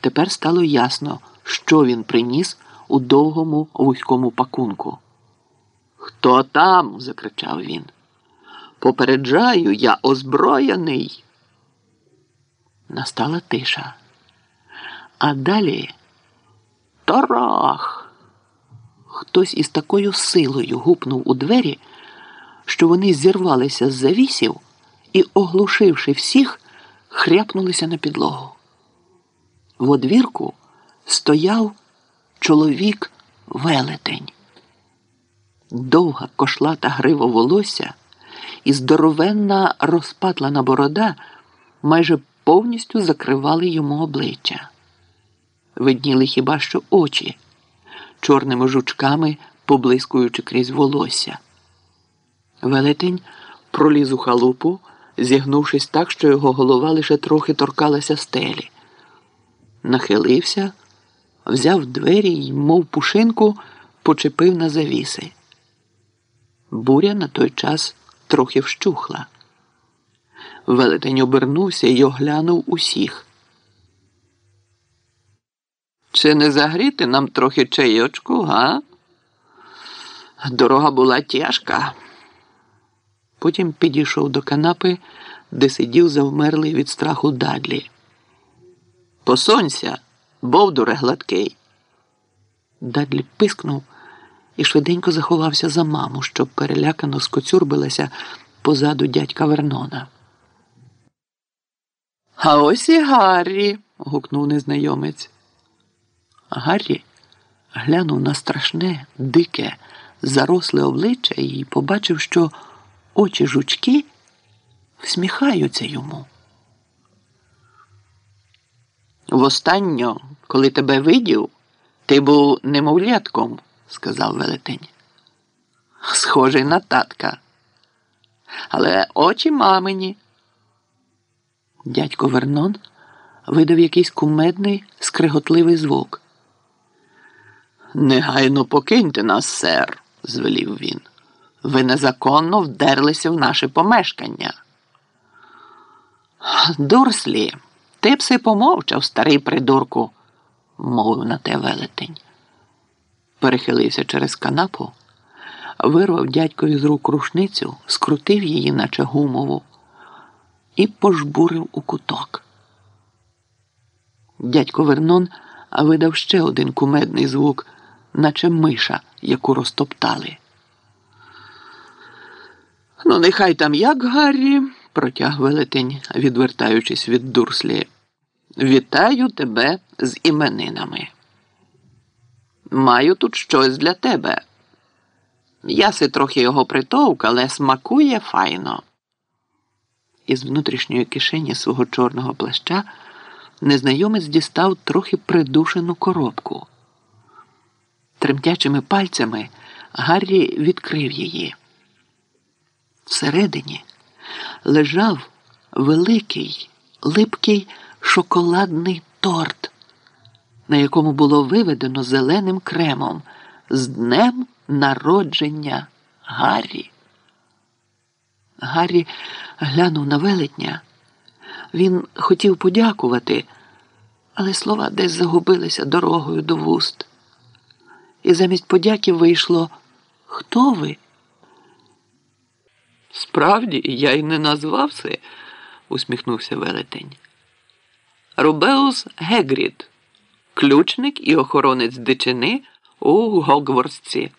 Тепер стало ясно, що він приніс у довгому вузькому пакунку. Хто там? закричав він. Попереджаю, я озброєний. Настала тиша. А далі торох. Хтось із такою силою гупнув у двері, що вони зірвалися з завісів і, оглушивши всіх, хряпнулися на підлогу. В одвірку стояв чоловік велетень. Довга кошлата грива волосся і здоровенна розпатлана борода майже повністю закривали йому обличчя. Видніли хіба що очі, чорними жучками поблискуючи крізь волосся. Велетень проліз у халупу, зігнувшись так, що його голова лише трохи торкалася стелі. Нахилився, взяв двері й, мов пушинку, почепив на завіси. Буря на той час трохи вщухла. Велетень обернувся й оглянув усіх. Чи не загріти нам трохи чайочку, га? Дорога була тяжка. Потім підійшов до канапи, де сидів завмерлий від страху Дадлі. Посонься, бовдуре гладкий. Дадлі пискнув і швиденько заховався за маму, щоб перелякано скоцюрбилася позаду дядька Вернона. А ось і Гаррі. гукнув незнайомець. Гаррі глянув на страшне, дике, заросле обличчя і побачив, що очі жучки всміхаються йому. Востанньо, коли тебе видів, ти був немовлятком, сказав велетень. Схожий на татка. Але очі мамині. Дядько Вернон видав якийсь кумедний, скриготливий звук. Негайно покиньте нас, сер, звелів він. Ви незаконно вдерлися в наше помешкання. Дурслі, ти б си помовчав, старий придурку, мовив на те велетень. Перехилився через канапу, вирвав дядькові з рук рушницю, скрутив її, наче гумову, і пожбурив у куток. Дядько Вернон видав ще один кумедний звук, наче миша, яку розтоптали. Ну, нехай там як, Гаррі, протяг велетень, відвертаючись від дурслі. Вітаю тебе з іменинами. Маю тут щось для тебе. Я си трохи його притовк, але смакує файно. Із внутрішньої кишені свого чорного плаща незнайомець дістав трохи придушену коробку. Тремтячими пальцями Гаррі відкрив її. Всередині лежав великий, липкий шоколадний торт, на якому було виведено зеленим кремом з днем народження Гаррі. Гаррі глянув на велетня. Він хотів подякувати, але слова десь загубилися дорогою до вуст. І замість подяки вийшло Хто ви? Справді, я й не назвався, усміхнувся велетень. Рубеус Гегрід, ключник і охоронець дичини у Гогворсці.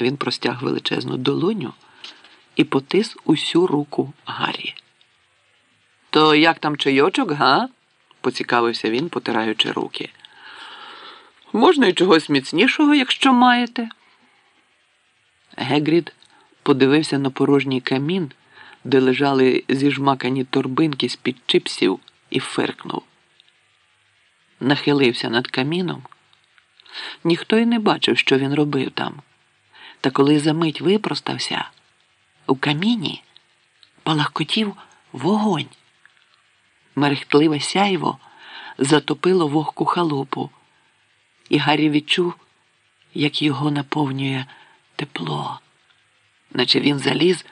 Він простяг величезну долоню і потис усю руку Гаррі. То як там чайочок, га? поцікавився він, потираючи руки. Можна й чогось міцнішого, якщо маєте. Гегрід подивився на порожній камін, де лежали зіжмакані торбинки з під чипсів, і фиркнув. Нахилився над каміном. Ніхто й не бачив, що він робив там. Та коли за мить випростався, у каміні палахкотів вогонь. Мерехтливе сяйво затопило вогку халупу, і Гаррі відчув, як його наповнює тепло наче він заліз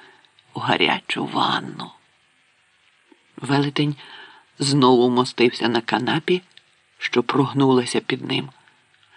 у гарячу ванну. Велетень знову мостився на канапі. що прогнулася під ним.